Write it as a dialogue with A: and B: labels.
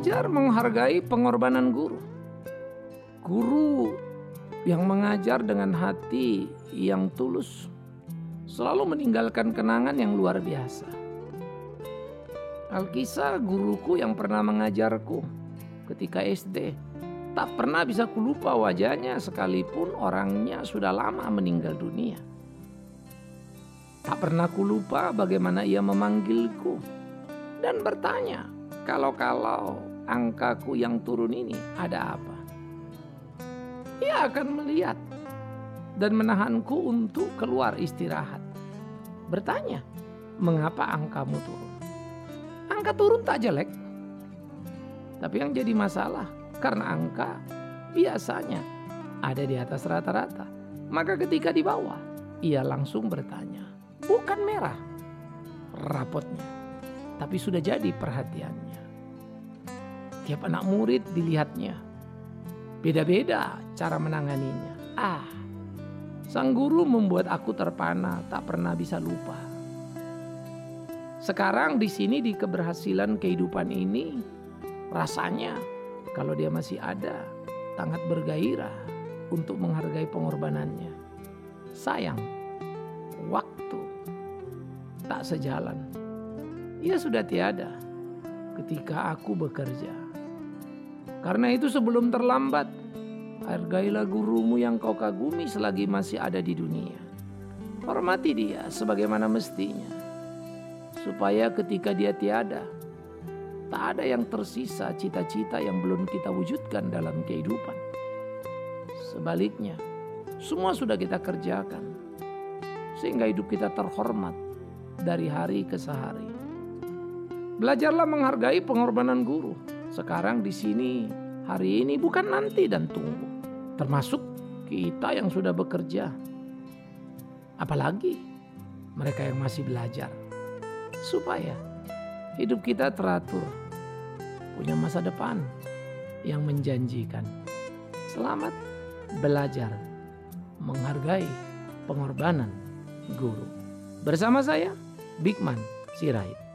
A: Belajar menghargai pengorbanan guru. Guru yang mengajar dengan hati yang tulus selalu meninggalkan kenangan yang luar biasa. Alkisah guruku yang pernah mengajarku ketika SD tak pernah bisa kulupa wajahnya sekalipun orangnya sudah lama meninggal dunia. Tak pernah kulupa bagaimana ia memanggilku dan bertanya kalau-kalau angkaku yang turun ini ada apa. Ia akan melihat dan menahanku untuk keluar istirahat. Bertanya, mengapa angkamu turun? Angka turun tak jelek. Tapi yang jadi masalah karena angka biasanya ada di atas rata-rata. Maka ketika di bawah, ia langsung bertanya, bukan merah rapotnya, tapi sudah jadi perhatiannya. Tiap anak murid dilihatnya, beda-beda cara menanganinya. Ah, sang guru membuat aku terpana, tak pernah bisa lupa. Sekarang di sini di keberhasilan kehidupan ini, rasanya kalau dia masih ada, sangat bergairah untuk menghargai pengorbanannya. Sayang, waktu tak sejalan. Ia sudah tiada ketika aku bekerja. Karena itu sebelum terlambat, hargailah gurumu yang kau kagumi selagi masih ada di dunia. Hormati dia sebagaimana mestinya supaya ketika dia tiada, tak ada yang tersisa cita-cita yang belum kita wujudkan dalam kehidupan. Sebaliknya, semua sudah kita kerjakan, sehingga hidup kita terhormat dari hari ke sehari. Belajarlah menghargai pengorbanan guru. Sekarang di sini, hari ini bukan nanti dan tunggu. Termasuk kita yang sudah bekerja. Apalagi mereka yang masih belajar supaya hidup kita teratur, punya masa depan yang menjanjikan. Selamat belajar menghargai pengorbanan guru. Bersama saya, Bigman Sirait.